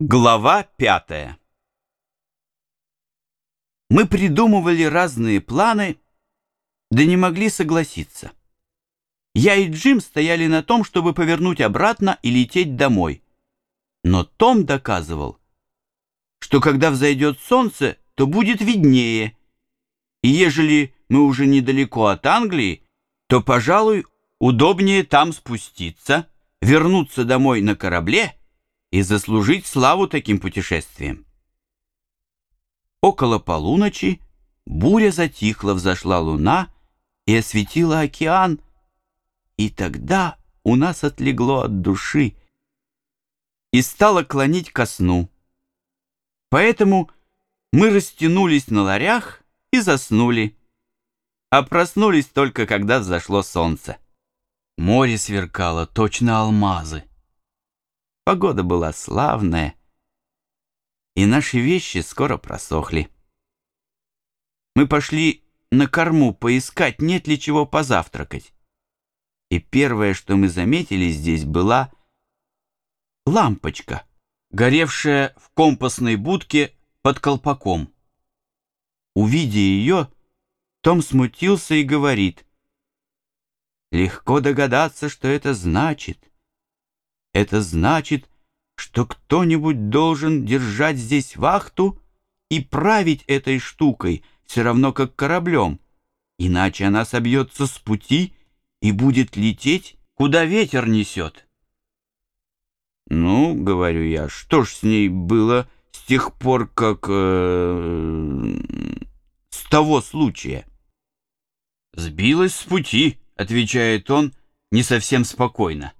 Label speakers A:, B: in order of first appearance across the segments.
A: Глава пятая Мы придумывали разные планы, да не могли согласиться. Я и Джим стояли на том, чтобы повернуть обратно и лететь домой. Но Том доказывал, что когда взойдет солнце, то будет виднее. И ежели мы уже недалеко от Англии, то, пожалуй, удобнее там спуститься, вернуться домой на корабле и заслужить славу таким путешествием. Около полуночи буря затихла, взошла луна и осветила океан, и тогда у нас отлегло от души и стало клонить ко сну. Поэтому мы растянулись на ларях и заснули, а проснулись только когда взошло солнце. Море сверкало, точно алмазы. Погода была славная, и наши вещи скоро просохли. Мы пошли на корму поискать, нет ли чего позавтракать. И первое, что мы заметили здесь, была лампочка, горевшая в компасной будке под колпаком. Увидя ее, Том смутился и говорит, «Легко догадаться, что это значит». Это значит, что кто-нибудь должен держать здесь вахту и править этой штукой, все равно как кораблем, иначе она собьется с пути и будет лететь, куда ветер несет. Ну, говорю я, что ж с ней было с тех пор, как... Э, с того случая? Сбилась с пути, отвечает он не совсем спокойно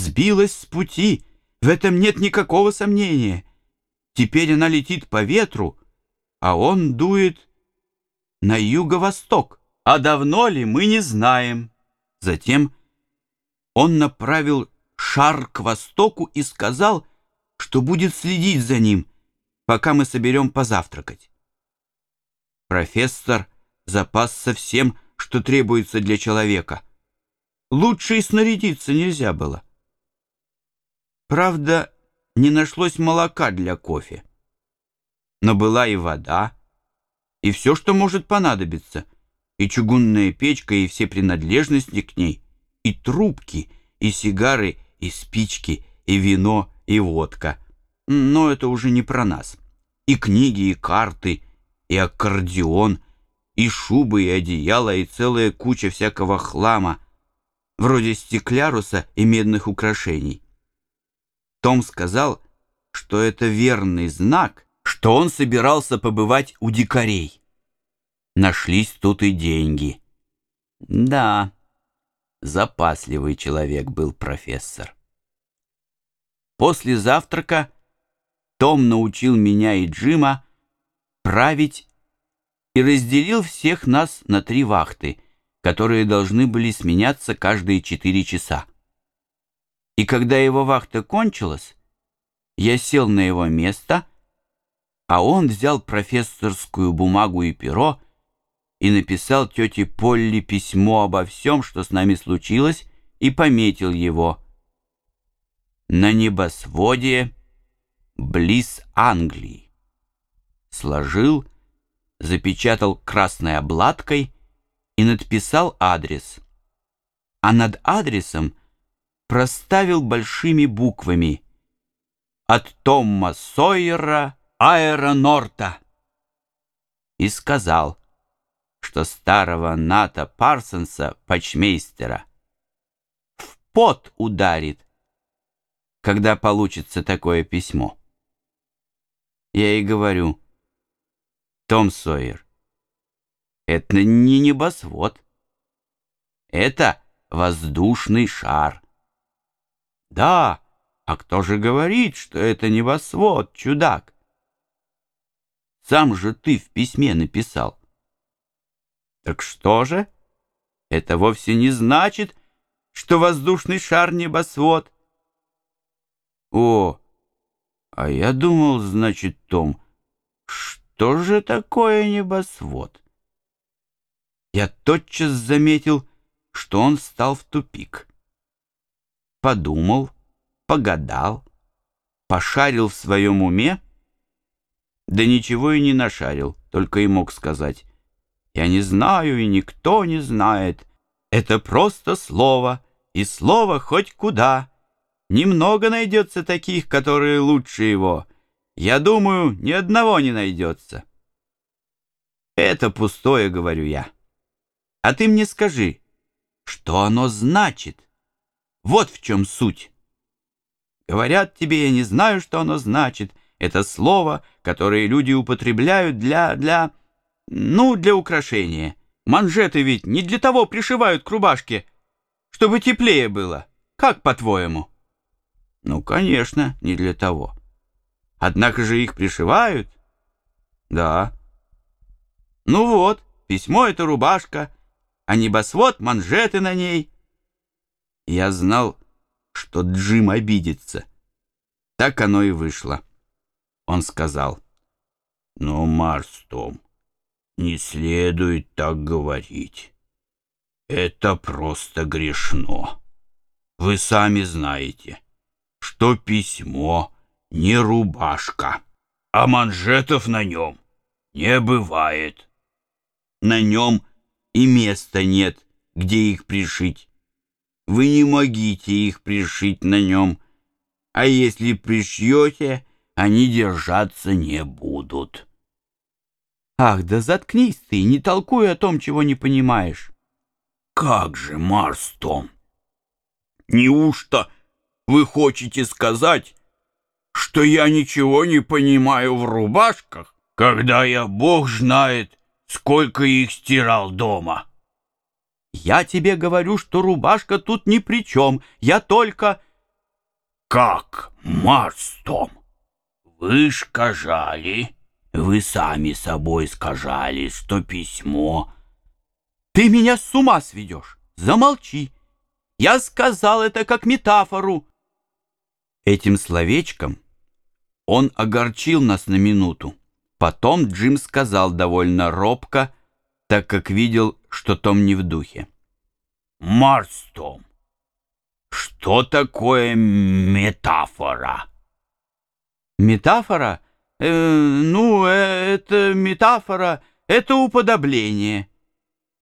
A: сбилась с пути, в этом нет никакого сомнения. Теперь она летит по ветру, а он дует на юго-восток. А давно ли, мы не знаем. Затем он направил шар к востоку и сказал, что будет следить за ним, пока мы соберем позавтракать. Профессор запасся всем, что требуется для человека. Лучше и снарядиться нельзя было. Правда, не нашлось молока для кофе. Но была и вода, и все, что может понадобиться, и чугунная печка, и все принадлежности к ней, и трубки, и сигары, и спички, и вино, и водка. Но это уже не про нас. И книги, и карты, и аккордеон, и шубы, и одеяла, и целая куча всякого хлама, вроде стекляруса и медных украшений. Том сказал, что это верный знак, что он собирался побывать у дикарей. Нашлись тут и деньги. Да, запасливый человек был профессор. После завтрака Том научил меня и Джима править и разделил всех нас на три вахты, которые должны были сменяться каждые четыре часа. И когда его вахта кончилась, я сел на его место, а он взял профессорскую бумагу и перо и написал тете Полли письмо обо всем, что с нами случилось, и пометил его на небосводе близ Англии. Сложил, запечатал красной обладкой и надписал адрес. А над адресом проставил большими буквами «От Томма Сойера Аэронорта» и сказал, что старого Ната Парсонса, почмейстера, в пот ударит, когда получится такое письмо. Я и говорю, Том Сойер, это не небосвод, это воздушный шар. Да, а кто же говорит, что это небосвод, чудак? Сам же ты в письме написал. Так что же? Это вовсе не значит, что воздушный шар небосвод. О, а я думал, значит, Том, что же такое небосвод? Я тотчас заметил, что он стал в тупик подумал, погадал пошарил в своем уме, да ничего и не нашарил, только и мог сказать. Я не знаю, и никто не знает. Это просто слово, и слово хоть куда. Немного найдется таких, которые лучше его. Я думаю, ни одного не найдется. Это пустое, говорю я. А ты мне скажи, что оно значит? Вот в чем суть. Говорят тебе, я не знаю, что оно значит. Это слово, которое люди употребляют для... для... ну, для украшения. Манжеты ведь не для того пришивают к рубашке, чтобы теплее было. Как по-твоему? Ну, конечно, не для того. Однако же их пришивают? Да. Ну вот, письмо — это рубашка, а небосвод — манжеты на ней. Я знал, что Джим обидится. Так оно и вышло. Он сказал, «Ну, Марстом, не следует так говорить. Это просто грешно. Вы сами знаете, что письмо не рубашка, а манжетов на нем не бывает. На нем и места нет, где их пришить. Вы не могите их пришить на нем, а если пришьете, они держаться не будут. Ах, да заткнись ты, не толкуй о том, чего не понимаешь. Как же, Марс Том? Неужто вы хотите сказать, что я ничего не понимаю в рубашках, когда я, бог знает, сколько их стирал дома? Я тебе говорю, что рубашка тут ни при чем, я только... Как, Марс Том? Вы сказали, вы сами собой сказали, что письмо... Ты меня с ума сведешь. Замолчи. Я сказал это как метафору. Этим словечком он огорчил нас на минуту. Потом Джим сказал довольно робко, так как видел, что Том не в духе. «Марс, Том, что такое метафора?» Метафора? Э, ну, э, это метафора, это уподобление.